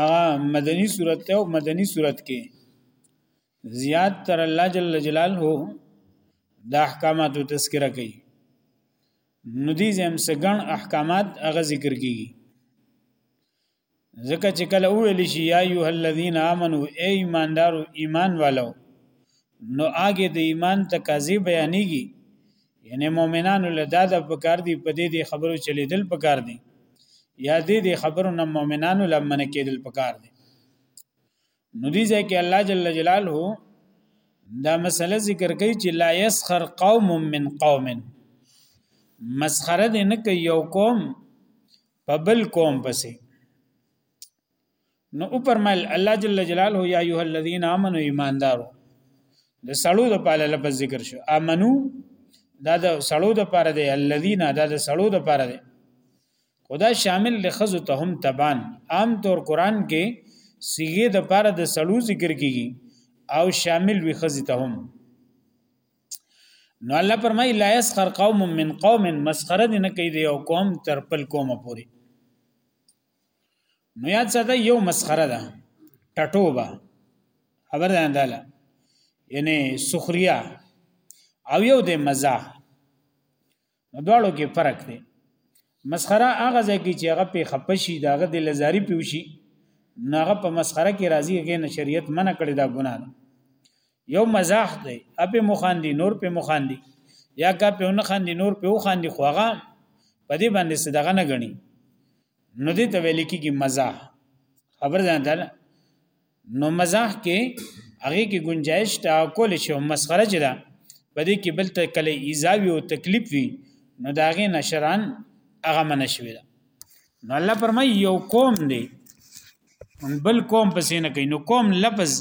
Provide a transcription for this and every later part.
هغه مدني صورت ته او مدني صورت کې زیات تر الله جل جلاله د احکاماتو تذکرہ کوي نو دې زم سګن احکامات هغه ذکر کیږي ځکه چې کله ویل شي یا ایه الذین آمنو ای ایماندارو ایمان والو نو هغه د ایمان تقاضې بیانېږي یعنی مؤمنانو له دا د پکار دی په دې دې خبرو چلیدل پکار دی یا دې دې خبرو نه مؤمنانو لمن کېدل پکار دی نو دې ځکه الله جل جلاله دا مسله ذکر کوي چې لا يسخر قوم من قوم مسخره دې نه کوي یو قوم په بل قوم پسې نو او پرمل الله جل جلاله یا ایه الذین آمنو ایماندارو د سړو د پاله لفظ ذکر شو امنو دا د سړو د پاره دی الذین دا د سړو د پاره دی خدا شامل لخذ ته هم تبان عام طور قران کې صيغه د پاره د سړو ذکر کیږي او شامل وي خذ ته هم نو الله پرمای لا يسخر قوم من قوم مسخره نه کوي دی او قوم تر خپل قوم پوري نو یاد ساته یو مسخره ده ټټوبه خبر ده انداله یعنی سخریا او یو د مزاح نو دواړو کې فرق دی مسخره هغه ځای کې چې هغه په خپشي داغه د لزاری پیوشي ناغه په مسخره کې راضی کې نه شریعت منع کړی دا ګناه ده یو مزاح دی اپه مخاندي نور په مخاندي یا کا په نه خاندي نور په وخاندي خوغه په دې باندې صدقه نه غني نو دې ته ویل کېږي مزاح خبر ځان ده نو مزاح کې هغه کې گنجائش تا کول شي او مسخره چي ده په دې کې بل ته کله ایزاوی او تکلیف وي نو داغه نشران هغه منشوي ده نو الله پرمای یو قوم دی بل قوم پسې نه کوي نو قوم لفظ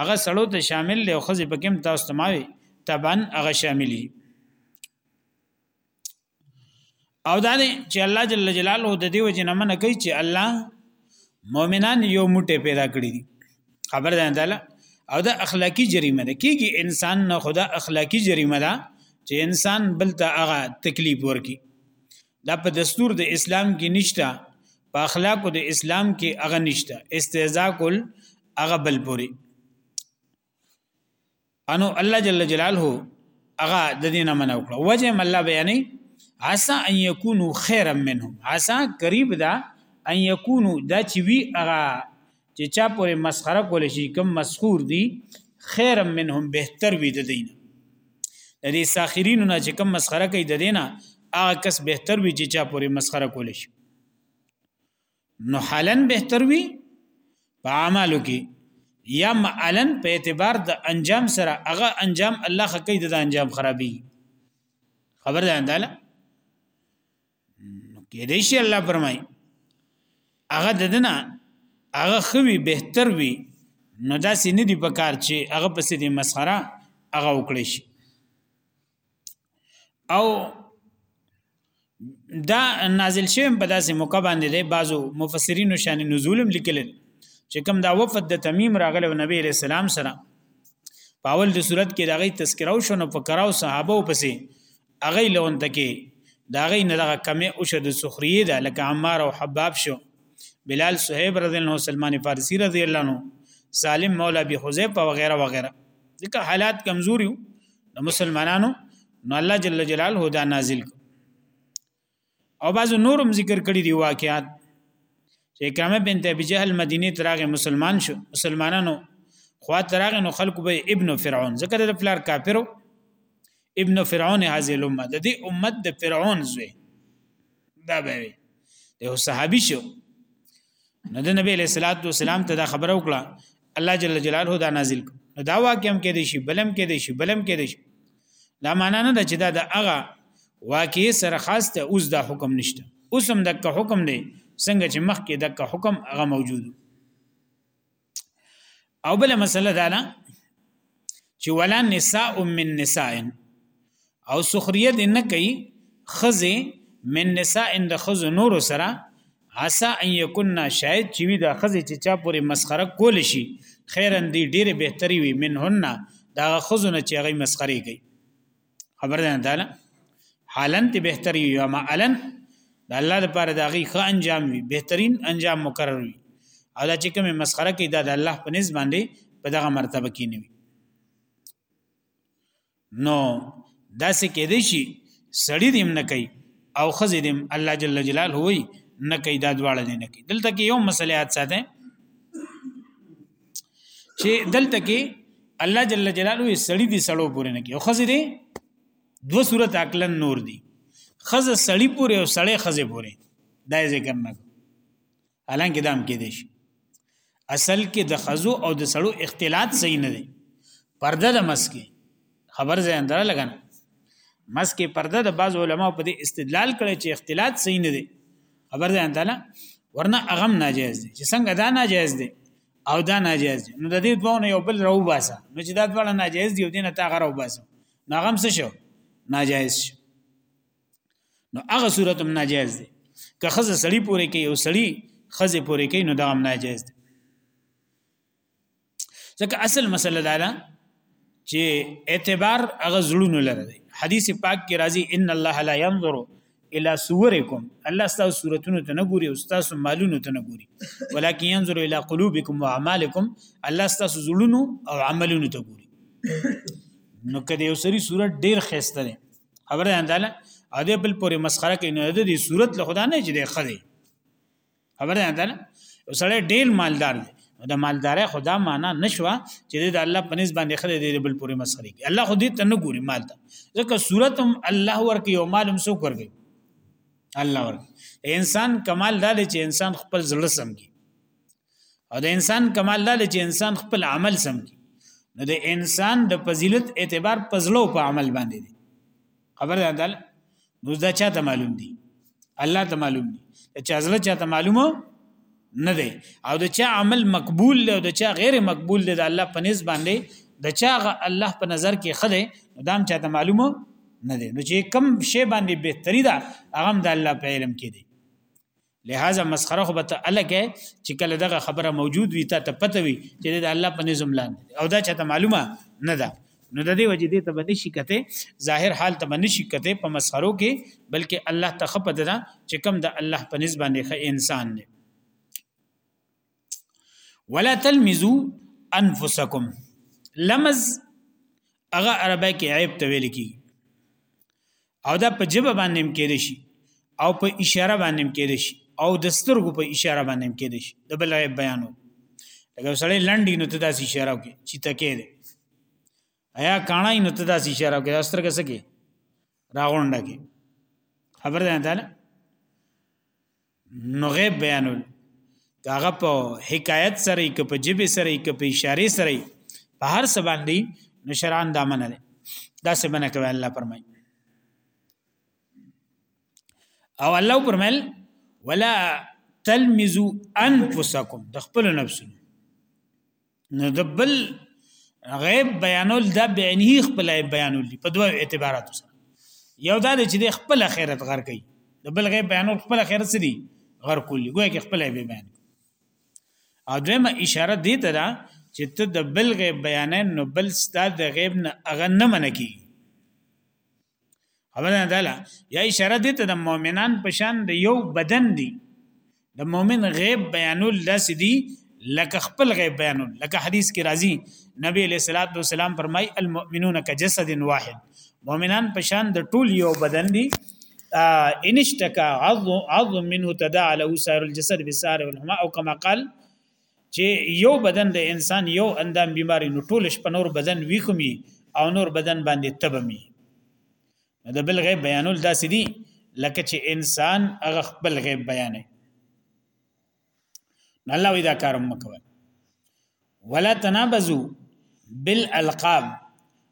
هغه سړو ته شامل دی او خزه پکې هم تاسو ته ماوي طبعا هغه شاملي او دا دی چې الله جل جلاله د دې وجه نه منه کوي چې الله مؤمنان یو موټه پیدا کړی دي خبر ده انداله او دا اخلاقی جریمه ده کیږي انسان نه خدا اخلاقی جریمه ده چې انسان بل ته هغه تکلیف ورکي دا په دستور د اسلام کې نشته په اخلاق د اسلام کې هغه نشته استهزاء کول هغه بل پوری انو الله جل جلاله هغه د دینه منو کړ وجه الله بیانې عسى ان يكونوا خيرا منهم عسى قريب ده ان يكونوا دا چې وی هغه چې چا پورې مسخره کول شي کم مسخور دي خیر منهم بهتر وي د دین د دې ساخرینو نه چې کم مسخره کوي د دینه هغه کس بهتر وي چې چا پورې مسخره کول شي نو حالن بهتر وي په اعمالو کې یا معلن په اعتبار د انجام سره هغه انجام الله خکې د انجام خرابي خبر ده انداله نو کې دې شي الله فرمای هغه ددنه هغه خوي بهتر وي نو دا سې نه دی په کار چې هغه پسې دې مسخره هغه وکړي شي او دا نازل شوی په داسې موقع باندې دی بعضو مفسرینو شان نزولم لیکل چې کوم دا وفد د تمیم راغله نبی رسول الله سره پاول د صورت کې دغه تذکرو شنو فقراو صحابه او پسې هغه لون تکي دا غي نه دغه کمه او شد سخريه ده لکه عمار او حباب شو بلال صہیب رضی الله عنه سلمان فارسی رضی الله عنه سالم مولا ابي حذيفه وغيرها وغيرها ځکه حالات کمزوري نو مسلمانانو نو الله جل جلاله دا نازل کو او بعضو نورم ذکر کړی دی واقعات چې کامه بنت ابي جهل مدینه تراغه مسلمان شو مسلمانانو خوا تراغه نو خلق به ابن فرعون ذکر د پلار کافرو ابن فرعون هذه الامه د دې امت د فرعون زوی دا به وي یو صحابي شو نو د نبی له صلوات و سلام ته دا خبره وکړه الله جل جلاله دا نازل نو دا واقعم کې دي شي بلم کې دي شي بلم کې دي شي دا معنا نه ده چې دا د هغه واقع سره خاص ته اوس دا حکم نشته اوس هم دغه حکم دی څنګه چې مخکې دغه حکم هغه موجود او بل مسله دا ده چې ولا نساء من نساء او سخريه دې نه کوي خزه من نساء د خزه نور سره عسى ان يكون شاید چې وی دا خزه چې چا پورې مسخره کول شي خیرن دی ډیره بهتري وي منهن دا خزونه چې هغه مسخري کوي خبر ده نه تعالی حالن ته بهتر وي او معلن د الله لپاره د غي ښه انجام وي بهترین انجام مقرر وي او دا چې کومه مسخره کې دا د الله په نس باندې په دغه مرتبه کې نه وي نو دا څه کې دي شي سړی دې نه کوي او خزې دې الله جل جلاله وي نه کوي دا دواړه دې نه کوي دلته کې یو مسله یاد ساته چې دلته کې الله جل جلاله سړی دی سړو پورې نه کې او خزه دی دو صورت عقلن نور دی خزه سړی پورې او سړی خزه پورې دا ذکر نه حالانکه دام کې دي اصل کې د خزو او د سړو اختلاط صحیح نه دی پرده د مسکه خبر زه اندره لګن مسکه پرده د بعض علما په دې استدلال کړي چې اختلاط صحیح نه دی خبر زه اندره ورنه اغم ناجیز دی چې څنګه دا ناجیز دی او دا ناجیز دی نو د دې دوه یو بل راو باسه نو چې دا دوه ناجیز دی او دینه تا غره وباسه نو اغم څه شو ناجیز شو نو هغه صورت هم ناجیز دی که خزه سړی پورې کوي او سړی خزه پورې کوي نو دا هم ناجیز دی ځکه اصل مسله دا ده چې اعتبار هغه زړونو لره دی حدیث پاک کې راځي ان الله لا ينظر الى صورکم الله ستاسو صورتونو ته نه ګوري او ستاسو مالونو ته نه ګوري ولکه ينظر الى قلوبكم واعمالكم الله ستاسو زړونو او عملونو ته ګوري نو کله یو سری صورت ډیر خسته ده خبره انداله اده بل پورې مسخره کوي نه د صورت له خدا نه چې ده خدي خبر نه ده وسړی ډیر مالدار دی د مالداري خدا معنا نشوا چې د الله په نسبت باندې خره دې بل پوری مسخري کوي الله خو دې ته نه ګوري مال ته ځکه صورت هم الله ورکه یو مال هم سو کوي الله ورکه انسان کمال دا دی چې انسان خپل زړه سمږي او د انسان کمال دا دی چې انسان خپل عمل سمږي نو د انسان د فضیلت اعتبار پزلو په عمل باندې دی خبر ده دل نو دا چاته معلوم دي الله ته معلوم دي چې ازله چاته معلومه نه ده او د چا عمل مقبول دی او د چا غیر مقبول دی د الله په نس باندې د چا الله په نظر کې خده نو دام چاته معلومه نه ده نو چې کم شی باندې بهتري ده هغه د الله په علم کې دي لہذا مسخره خو به ته الګه چې کله دغه خبره موجود وي ته ته پته وي چې د الله په نظم لاندې او دا چې ته معلومه نه ده نو د دې وجې دې ته باندې شي کته ظاهر حال ته باندې شي کته په مسخرو کې بلکې الله ته خپه ده چې کم د الله په نسبت باندې انسان دی ولا تلمزو انفسکم لمز هغه عربی کې عیب ته ویل کی او دا په جبه باندې هم کېد شي او په اشاره باندې هم کېد شي او د سترګو په اشاره باندې هم کېد شي د بل عیب بیانو لکه سړی لنډی نو ته داسې اشاره وکړي چې تکې ده ایا کانای نو ته داسې اشاره کوي استرګه سکی راغونډه کی خبر ده نه نو غیب بیانول کاغه په حکایت سره ک په جبه سره ک په اشاره سره په هر څه باندې نشران دا منل دا څه بنه کوي الله فرمایي او الله فرمایل ولا تلمزوا انفسکم د خپل نفسونو نو د بل غیب بیانول دا بیانې خپل بیانول په دوه اعتباراتو سره یو دا چې د خپل خیرت غر کوي د بل غیب بیانول خپل خیرت سری غر کولی ګویا کې خپل به بیان او دویمه اشاره دی ته دا چې ته د بل غیب بیانې نو بل ستاد د غیب نه اغه نه منکی خبره ده لا یا اشاره دې ته د مؤمنان په شان د یو بدن دی د مؤمن غیب بیانول داسې دی لکه خپل غیب بیانول لکه حدیث کې راځي نبی علیہ الصلوۃ والسلام فرمای المؤمنون کجسد واحد مؤمنان په شان د ټول یو بدن دی ان اشتكى عظم عظم منه تداعى له سائر الجسد بالسهر والحمى او كما قال چې یو بدن د انسان یو اندام بیماری نو ټول شپه نور بدن ویخمی او نور بدن باندې تبمی نو د بل غیب بیانول داسې دي لکه چې انسان هغه خپل غیب بیانې نو الله وی دا کار مکوئ ولا تنابزو بالالقاب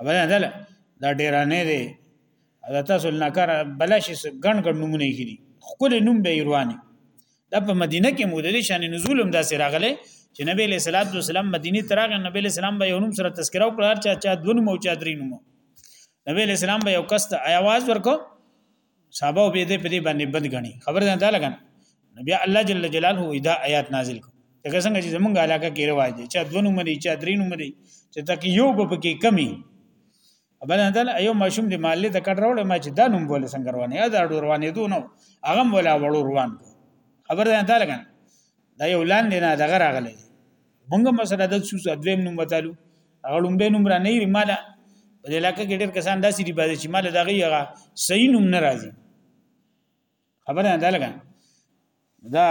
اوبه دل دا ډیر نه دی دا تاسو نه کار بلش ګڼ ګڼ نمونه کړي خپل نوم به ایرواني دا په مدینه کې مودې شان نزول هم داسې راغله چې نبی له صلوات و سلام مدینه تراغ نبی له سلام به یو نوم سره تذکرہ وکړ چې چا دونو مو چا درینو مو نبی له سلام به یو کس ته आवाज ورکو صحابه او بيده په دې باندې بد غني خبر ده دا لګنه نبي الله جل جلاله دا آیات نازل کړ دا څنګه چې زمونږ علاقه کې رواج دي چې دونو مني چې درینو مني چې تک یو په کې کمی بل نه دل ایو ماشوم دی مال ته کډ راوړ ما چې دا نوم بوله څنګه روانه یا دا ډور روانې دو نو هغه ولا وړو روان خبر ده دا لګنه دا یو لاندې نه دغه راغلی دی مونږ مسله د څو دویم نوم وتالو هغه لومبه نوم را نه یې مالا په دې علاقې کې ډېر کسان داسې دی باندې چې مال دغه یغه صحیح نوم نه راځي خبره نه لګا دا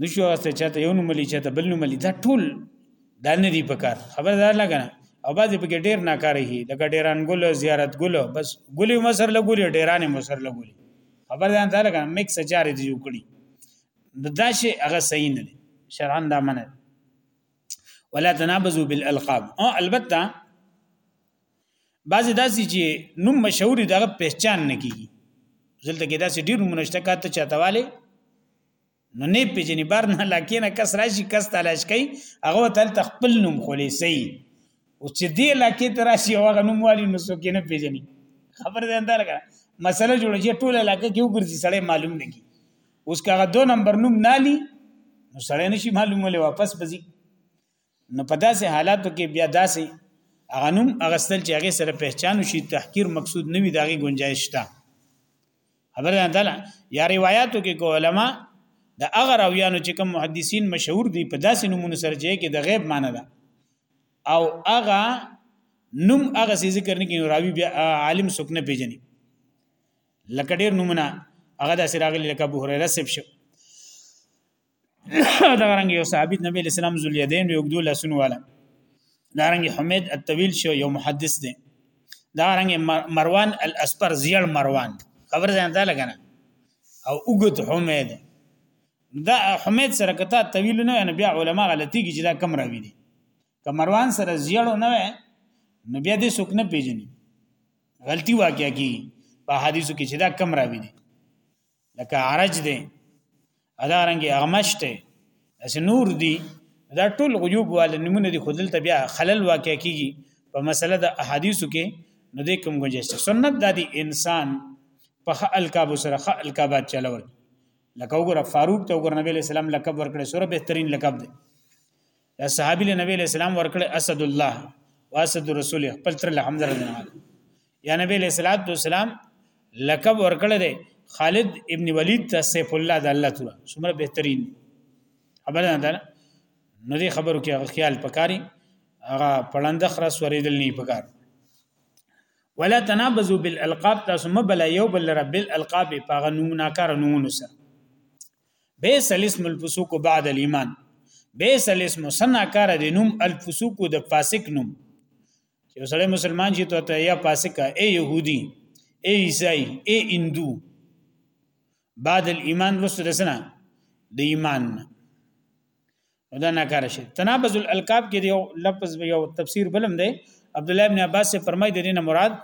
نشو واسطه چاته یو نوم لې چاته بل نوم لې دا ټول دا نه دی پکار خبره ده لګا او باز په کې ډېر ناکاره هي لکه ډېران ګل زیارت ګل بس ګلې مسر لګولې ډېرانې مسر لګولې خبر ده ته لګا میکس اچار دې جوړ کړي دا شی هغه صحیح نه دی شرعاً دا منه ولا تنابزوا بالالقاب او البته بعضی داسې چې نوم مشهور دغه پہچان نه کیږي دلته کې داسې ډیر نمونه شته کاته چاتواله نو نه پیژنې بار نه لاکې نه کس راشي کس تلاش کوي هغه تل تخپل نوم خلیسي او چې دی لاکې ته راشي هغه نوم والی نو څوک نه پیژني خبر ده اندار کړه مسله جوړه چې ټول علاقه کې وګرځي سړی معلوم نه کی اوس کاغه دو نمبر نوم نالی نو سړی نشي معلومه لې واپس بزي نو په داسې حالاتو کې بیا داسې غنوم اغستل چې هغه سره پہچان شي تحقیر مقصود نه وي داغي گنجائش شته خبر نه ده یا روایتو کې علما د هغه راویانو چې کوم محدثین مشهور دي په داسې نمونه سره چې د غیب معنی ده او هغه نوم هغه ذکر نه کوي راوی بیا عالم څوک نه پیژني لکه ډیر نمونه هغه د سراغلی لکه ابو هريره سب شو دا رنګ یو ثابت نبی اسلام ذلیدین یو دول سن والا دا رنګ حمید الطویل شو یو محدث دی دا رنګ مروان الاسپر زیړ مروان خبر ځان ته لګنه او وګت حمید دا حمید سره کته طویل نه نه بیا علما غلطی کی چې دا کم راوی دي که مروان سره زیړ نه وي نو بیا دې څوک نه پیژني غلطی واقع کی په حدیثو کې چې دا کم راوی دي لکه عرج دی ادارنګ اغمش دی اس نور دی دا ټول غیوب وال نمونه دي خودل ته بیا خلل واقع کیږي په مسله د احادیثو کې نو د کوم گنجائش سنت د انسان په خل کاب سره خل کابات چلول لکه وګوره فاروق ته وګوره نبی اسلام لقب ورکړي سره بهترین لقب دی دا صحابي له نبی اسلام ورکړ اسد الله واسد رسول خپل تر الحمد لله یا نبی له صلوات و سلام لقب ورکړ دی خالد ابن ولید ته سیف الله د الله تعالی څومره بهترین خبر نه ده نو دې خبرو کې خیال پکاري هغه پړند خرس ورېدل نه پکار ولا تنابزوا بالالقاب تاسو مبل یو بل رب الالقاب پاغه نوم ناکار نوم سره بیس الاسم الفسوق بعد الايمان بیس الاسم سنا کار د نوم الفسوق د فاسق نوم چې سړی مسلمان شي ته یا فاسق اے يهودي اے عیسائی اے هندو بعد الايمان رسو د سنا د ایمان دا ناکاره شي تنابز الالقاب کې یو لفظ یو تفسیر بلم دی عبد الله ابن عباس سے فرمای دی نه مراد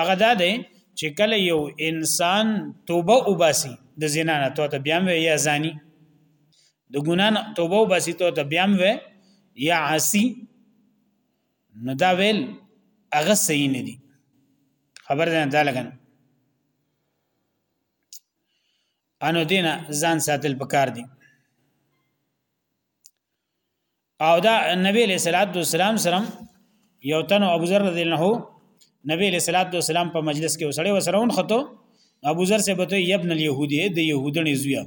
هغه دا دی چې کله یو انسان توبه وباسي د زنا نه تو ته بیان وي یا زانی د ګنا نه توبه وباسي تو ته بیان وي یا عاصی نو دا ویل هغه صحیح نه دي خبر ده دا لګنه انو دینه ځان ساتل پکار دي او دا نبی له صلوات و سلام سره یو تن ابو ذر رضی الله عنه نبی له صلوات و سلام په مجلس کې وسړی وسرون خطو ابو ذر سے بته یبن الیهودی د یهودنی زویا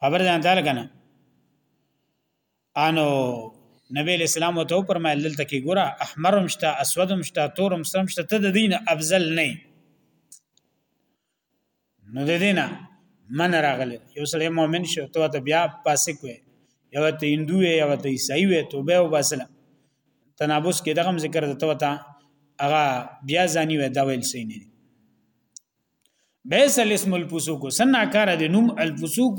خبر ځان تعالی کنه انو نبی اسلام وته پرمایل دلته کې ګوره احمرم شته اسودم شته تورم سم شته ته د دین افضل نه نو د دینه من راغله یو سړی مؤمن شو ته ته بیا فاسق وې یو ته هندو وې یو ته عیسائی وې توبه وباسله تنابوس کې دغه ذکر ته وتا هغه بیا ځاني وې دا ویل سي نه بیس الاسم الفسوق سناکار د نوم الفسوق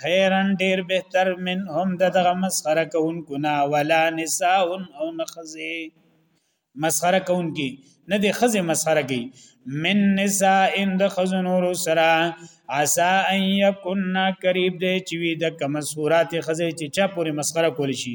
خیرا ډیر بهتر من هم دغه مسخره کوونکو نه ولا نساء او نخزه مسخره کوونکی نه دی خزه مسخره کوي من نساء ان د خزنور سرا عسى ان يكن قريب دی چې وي د کمسورات خزه چې چا پورې مسخره کول شي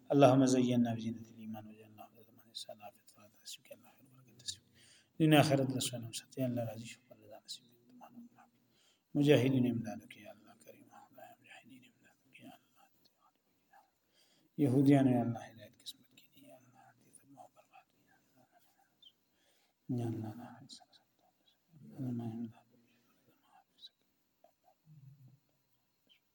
اللهم زينا بزينة الإيمان وجعلنا هدى من اهتدى في الصراط حسبك الله خير وبركة تسليم دنیا آخرت رسول هم ساتي الله راضي شو الله دا نصیب مجاهدین امدادو کې الله کریم خدای مجاهدین امدادو کې الله يهوديان يا الله هدايت قسمت کې دي يا الله دې ته مو برباد يا الله يا الله لا حسن الله ما يمدادو